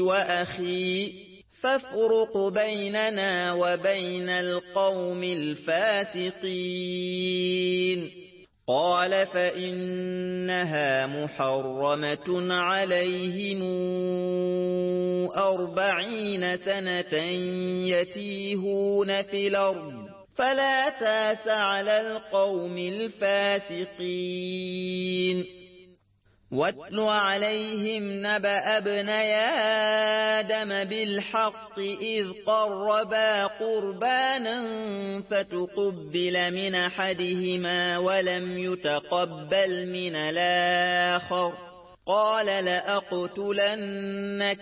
وأخي فافرق بيننا وبين القوم الفاسقين. قال فإنها محرمة عليهم أربعين سنة يتيهون في الأرض فلا تاس على القوم الفاسقين. واتل عليهم نبأ ابني آدم بالحق إذ قربا قربانا فتقبل من أحدهما ولم يتقبل من الآخر. قال لأقتلنك.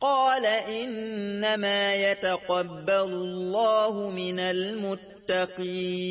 قال إنما يتقبل الله من المتقين.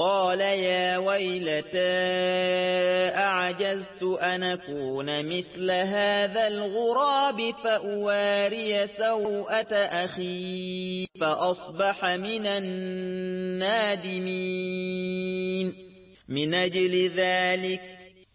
قال يا ويلتى أعجزت أن أكون مثل هذا الغراب فأواري سوءة أخي فأصبح من النادمين. من أجل ذلك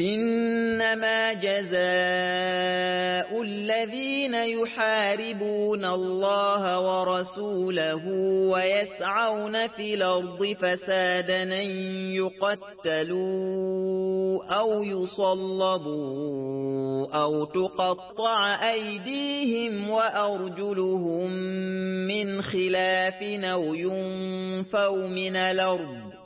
إنما جزاء الذين يحاربون الله ورسوله ويسعون في الأرض فسادا يقتلوا أو يصلبوا أو تقطع أيديهم وأرجلهم من خلاف أو ينفوا من الأرض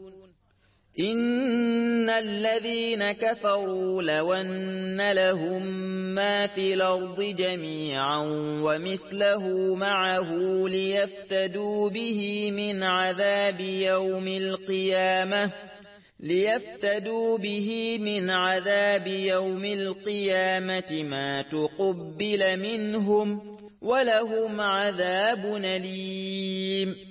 إن الذين كفروا لون لهم ما في الأرض جميعا ومثله معه ليفتدوا به من عذاب يوم القيامة ليفتدوا به من عذاب يوم القيامة ما تقبل منهم ولهم عذاب نليم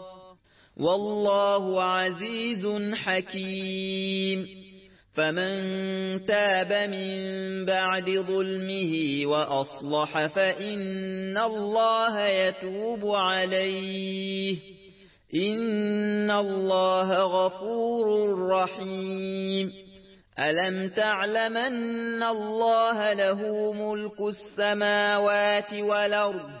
والله عزيز حكيم. فمن تاب من بعد ظلمه وأصلح فإن الله يتوب عليه. إن الله غفور رحيم. ألم تعلمن الله له ملك السماوات والأرض؟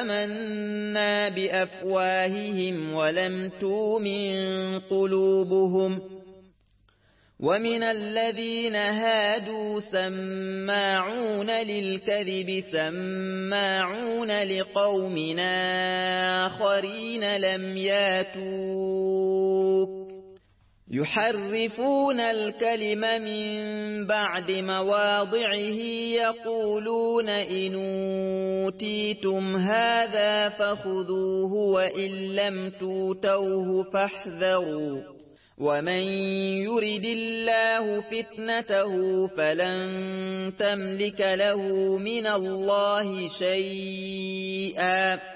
آمنا بأفواههم ولم تؤمن قلوبهم ومن الذين هادوا سماعون للكذب سماعون لقوم آخرين لم ياتوك يحرفون الكلم من بعد مواضعه يقولون إن أوتيتم هذا فخذوه وإن لم توتوه فاحذروا. ومن يرد الله فتنته فلن تملك له من الله شيئا.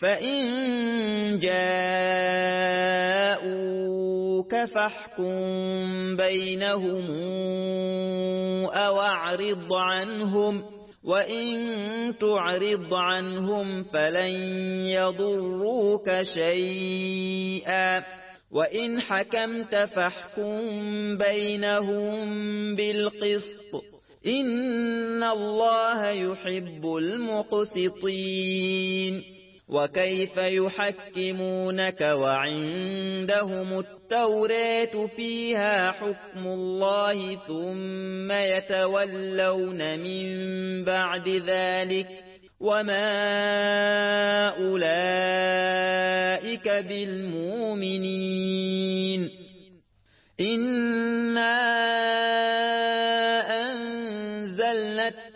فإن جاءوك فاحكم بينهم أو اعرض عنهم وإن تعرض عنهم فلن يضروك شيئا وإن حكمت فاحكم بينهم بالقسط إن الله يحب المقسطين وكيف يحكمونك وعندهم التوراة فيها حكم الله ثم يتولون من بعد ذلك وما أولئك بالمؤمنين إِنَّا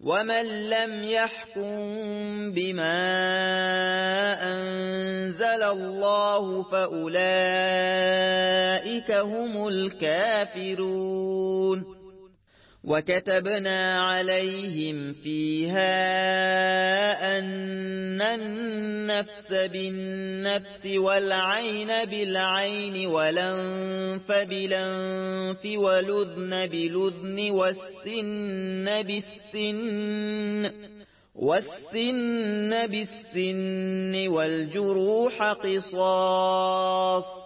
ومن لم يحكم بما أنزل الله فأولئك هم الكافرون وكتبنا عليهم فيها أن النفس بالنفس والعين بالعين والأنف بالأنف والأذن بالأذن والسن بالسن والسن بالسن والجروح قصاص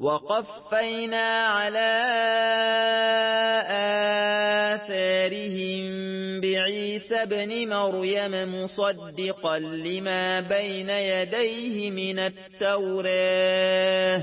وقفينا على آثارهم بعيسى بن مريم مصدقا لما بين يديه من التوراة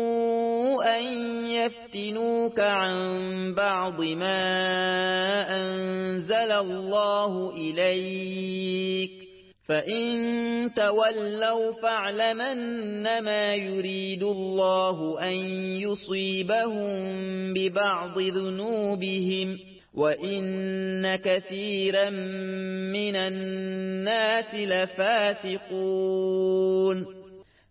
أن يفتنوك عن بعض ما أنزل الله إليك. فإن تولوا فاعلمن ما يريد الله أن يصيبهم ببعض ذنوبهم. وإن كثيرا من الناس لفاسقون.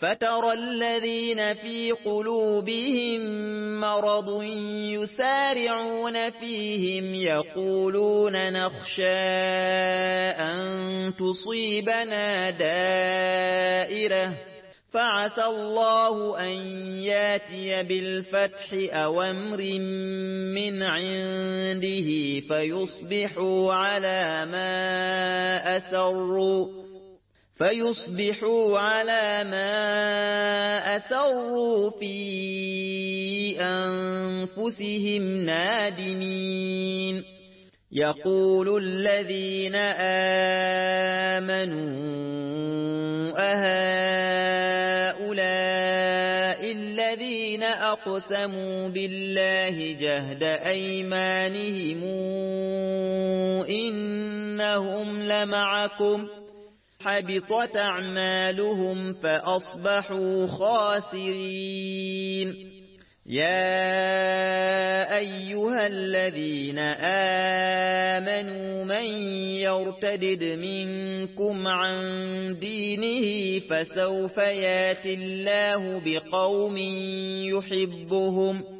فترى الذين في قلوبهم مرض يسارعون فيهم يقولون نخشى أن تصيبنا دائرة. فعسى الله أن ياتي بالفتح أو أمر من عنده فيصبحوا على ما أسروا. فيصبحوا على ما أسروا في أنفسهم نادمين يقول الذين آمنوا أهؤلاء الذين أقسموا بالله جهد أيمانهم إنهم لمعكم حبطت أعمالهم فأصبحوا خاسرين. يا أيها الذين آمنوا من يرتدد منكم عن دينه فسوف ياتي الله بقوم يحبهم.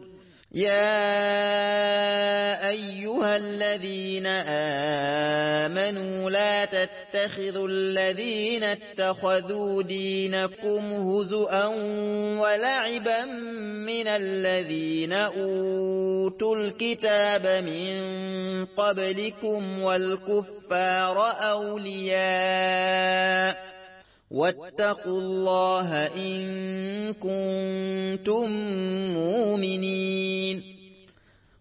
يا أيها الذين آمنوا لا تتخذوا الذين اتخذوا دينكم هزؤا ولعبا من الذين أوتوا الكتاب من قبلكم والكفار أولياء واتقوا الله إن كنتم مؤمنين.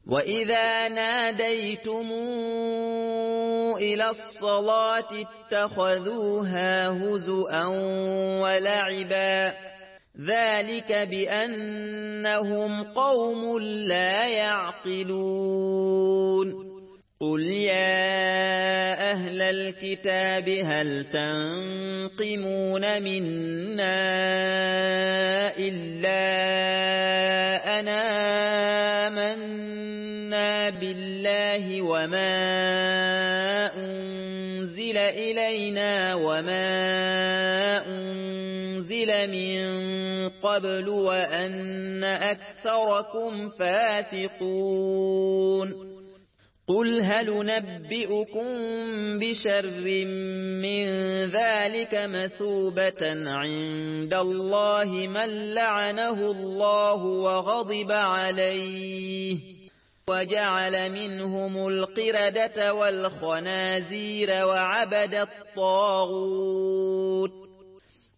وإذا ناديتم إلى الصلاة اتخذوها هزؤا ولعبا. ذلك بأنهم قوم لا يعقلون. قل يا أهل الكتاب هل تنقمون منا إلا أنا آمنا بالله وما أنزل إلينا وما أنزل من قبل وأن أكثركم فاسقون قل هل نبئكم بشر من ذلك مثوبة عند الله من لعنه الله وغضب عليه وجعل منهم القردة والخنازير وعبد الطاغوت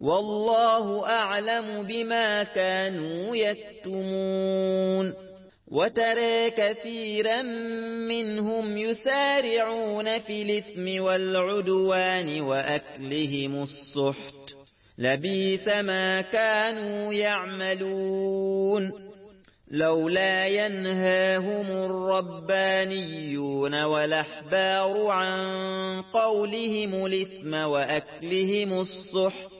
والله أعلم بما كانوا يكتمون. وترى كثيرا منهم يسارعون في الإثم والعدوان وأكلهم السحت. لبيس ما كانوا يعملون. لولا ينهاهم الربانيون والأحبار عن قولهم الإثم وأكلهم السحت.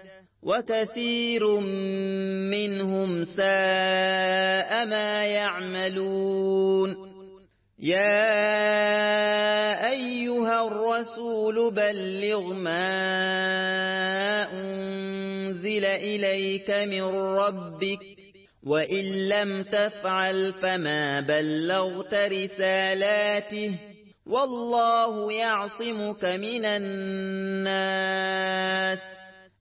وكثير منهم ساء ما يعملون. يا أيها الرسول بلغ ما أنزل إليك من ربك وإن لم تفعل فما بلغت رسالاته. والله يعصمك من الناس.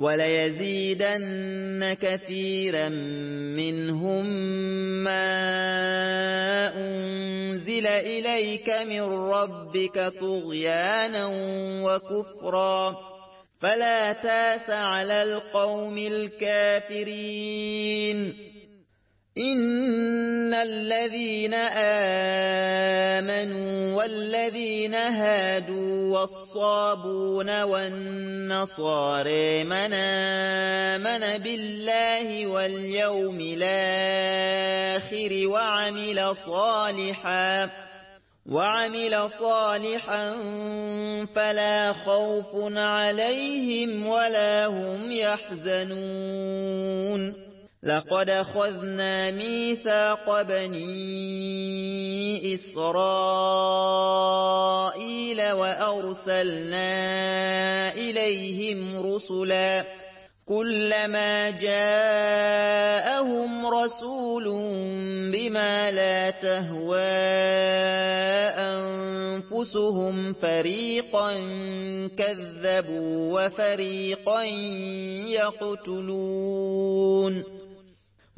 وليزيدن كثيرا منهم ما أنزل إليك من ربك طغيانا وكفرا. فلا تاس على القوم الكافرين. إن الذين آمنوا والذين هادوا والصابون والنصارى من آمن بالله واليوم الآخر وعمل صالحا وعمل صالحا فلا خوف عليهم ولا هم يحزنون لقد خذنا ميثاق بني إسرائيل وأرسلنا إليهم رسلا كلما جاءهم رسول بما لا تهوى أنفسهم فريقا كذبوا وفريقا يقتلون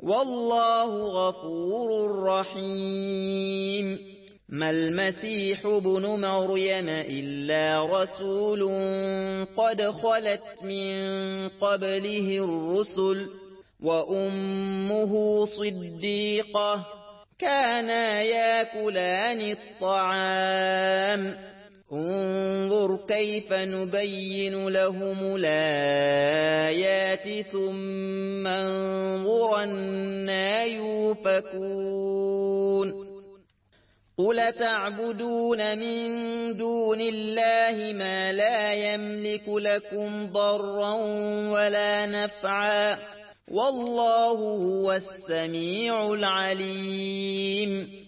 والله غفور رحيم. ما المسيح ابن مريم إلا رسول قد خلت من قبله الرسل وأمه صديقة كانا ياكلان الطعام. انظر كيف نبين لهم الآيات ثم انظر أنا يوفكون. قل تعبدون من دون الله ما لا يملك لكم ضرا ولا نفعا. والله هو السميع العليم.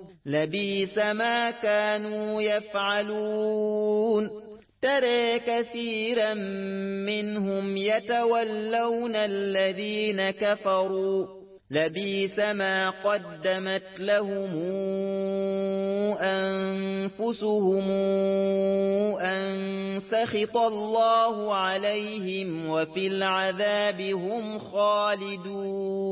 لبيس ما كانوا يفعلون. ترى كثيرا منهم يتولون الذين كفروا. لبيس ما قدمت لهم أنفسهم أن سخط الله عليهم وفي العذاب هم خالدون.